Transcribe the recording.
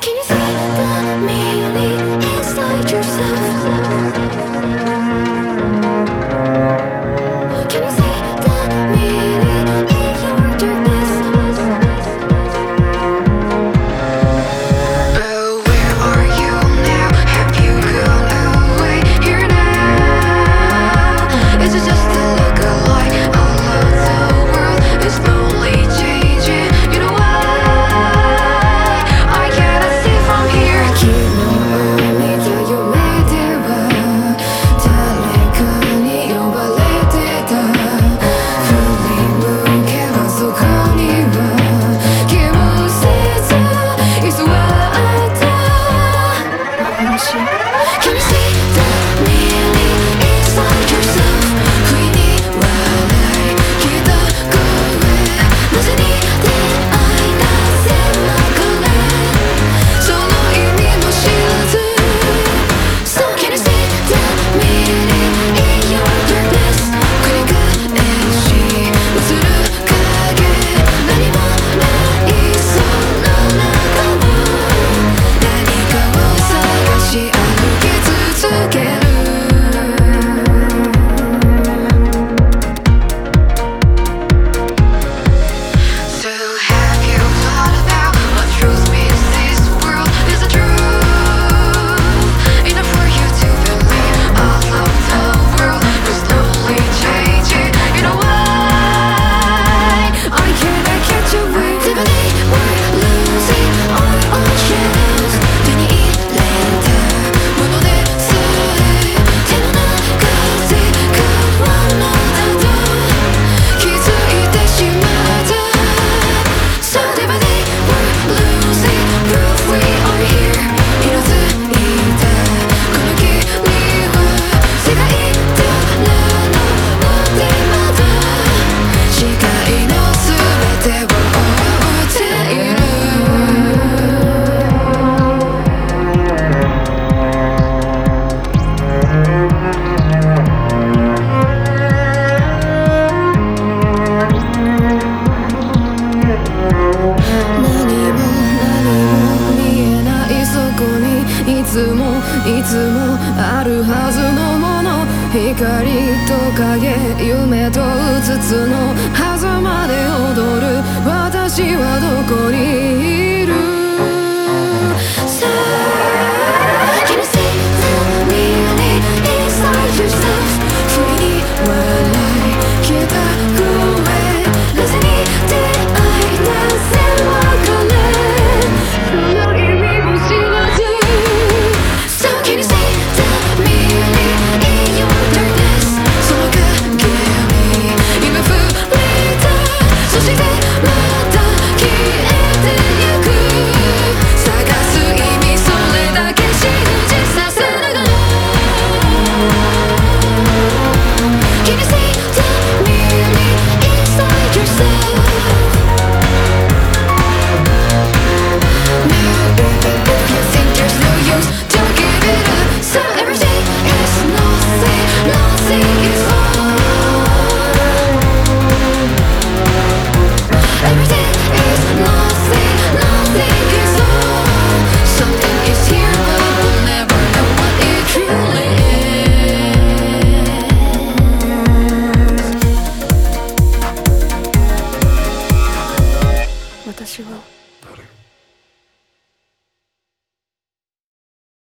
Can you see? つもいつもあるはずのもの。光と影夢とうつつの时候。